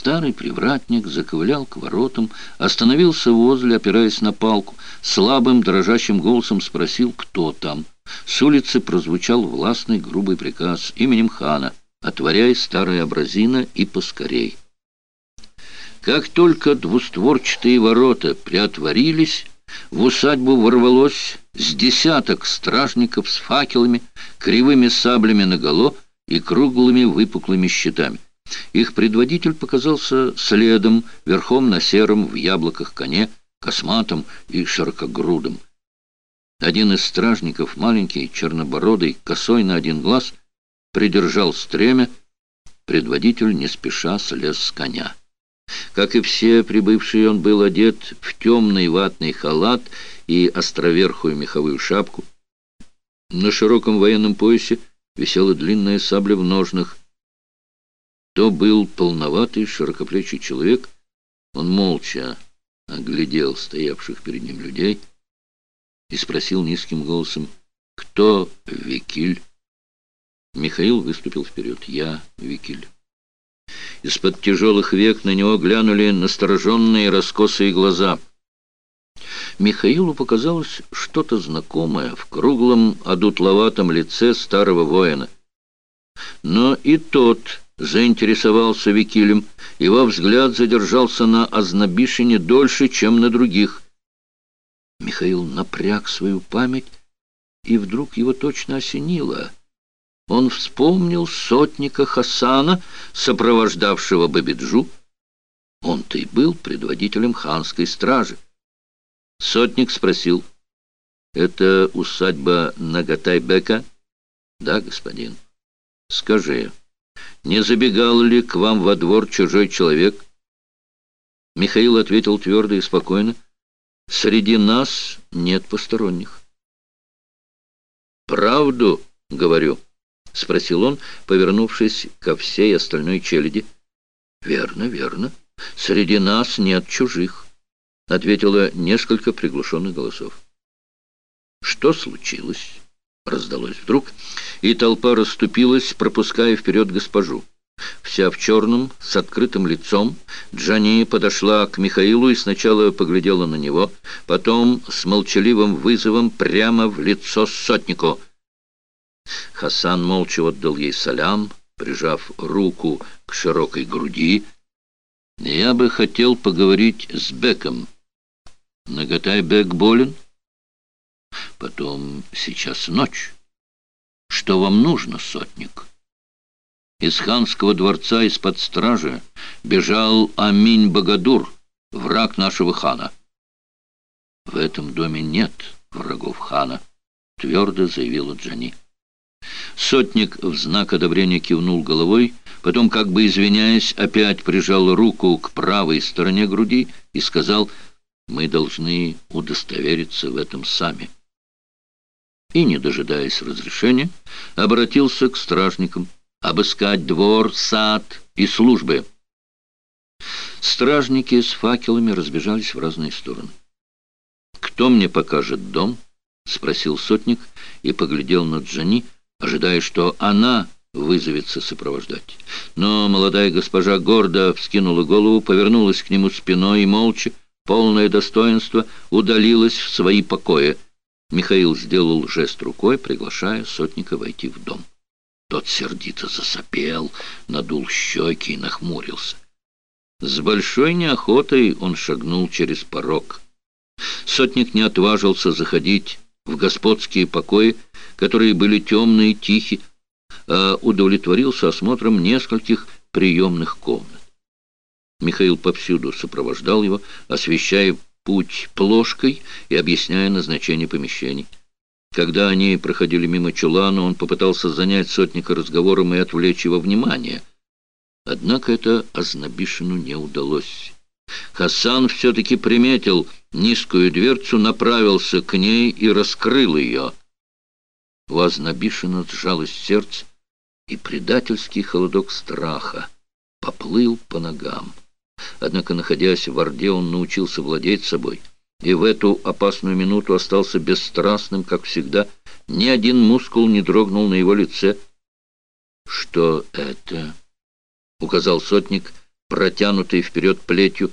Старый привратник заковылял к воротам, остановился возле, опираясь на палку, слабым, дрожащим голосом спросил, кто там. С улицы прозвучал властный грубый приказ именем хана «Отворяй старая абразина и поскорей». Как только двустворчатые ворота приотворились, в усадьбу ворвалось с десяток стражников с факелами, кривыми саблями наголо и круглыми выпуклыми щитами. Их предводитель показался следом, верхом на сером в яблоках коне, косматом и широкогрудом. Один из стражников, маленький, чернобородый, косой на один глаз, придержал стремя, предводитель не спеша слез с коня. Как и все прибывшие, он был одет в темный ватный халат и островерхую меховую шапку. На широком военном поясе висела длинная сабля в ножнах. То был полноватый, широкоплечий человек. Он молча оглядел стоявших перед ним людей и спросил низким голосом, «Кто Викиль?» Михаил выступил вперед. «Я Викиль». Из-под тяжелых век на него глянули настороженные раскосые глаза. Михаилу показалось что-то знакомое в круглом, одутловатом лице старого воина. Но и тот заинтересовался Викилем, его взгляд задержался на Ознобишине дольше, чем на других. Михаил напряг свою память, и вдруг его точно осенило — он вспомнил сотника Хасана, сопровождавшего Бабиджу. Он-то и был предводителем ханской стражи. Сотник спросил, «Это усадьба Нагатайбека?» «Да, господин». «Скажи, не забегал ли к вам во двор чужой человек?» Михаил ответил твердо и спокойно, «Среди нас нет посторонних». «Правду, — говорю». — спросил он, повернувшись ко всей остальной челяди. — Верно, верно. Среди нас нет чужих, — ответило несколько приглушенных голосов. — Что случилось? — раздалось вдруг, и толпа расступилась, пропуская вперед госпожу. Вся в черном, с открытым лицом, Джани подошла к Михаилу и сначала поглядела на него, потом с молчаливым вызовом прямо в лицо сотнику — Хасан молча отдал ей салям, прижав руку к широкой груди. «Я бы хотел поговорить с Беком. Наготай Бек болен? Потом сейчас ночь. Что вам нужно, сотник?» Из ханского дворца из-под стражи бежал Аминь-Багадур, враг нашего хана. «В этом доме нет врагов хана», — твердо заявила Джани. Сотник в знак одобрения кивнул головой, потом, как бы извиняясь, опять прижал руку к правой стороне груди и сказал, «Мы должны удостовериться в этом сами». И, не дожидаясь разрешения, обратился к стражникам обыскать двор, сад и службы. Стражники с факелами разбежались в разные стороны. «Кто мне покажет дом?» — спросил сотник и поглядел на Джани, — ожидая, что она вызовется сопровождать. Но молодая госпожа гордо вскинула голову, повернулась к нему спиной и молча, полное достоинство, удалилась в свои покои. Михаил сделал жест рукой, приглашая сотника войти в дом. Тот сердито засопел, надул щеки и нахмурился. С большой неохотой он шагнул через порог. Сотник не отважился заходить в господские покои, которые были темные и тихи, а удовлетворился осмотром нескольких приемных комнат. Михаил повсюду сопровождал его, освещая путь плошкой и объясняя назначение помещений. Когда они проходили мимо чулана, он попытался занять сотника разговором и отвлечь его внимание. Однако это Ознобишину не удалось. Хасан все-таки приметил низкую дверцу, направился к ней и раскрыл ее. У Азнабишина сжалось сердце, и предательский холодок страха поплыл по ногам. Однако, находясь в Орде, он научился владеть собой, и в эту опасную минуту остался бесстрастным, как всегда. Ни один мускул не дрогнул на его лице. «Что это?» — указал сотник протянутой вперед плетью,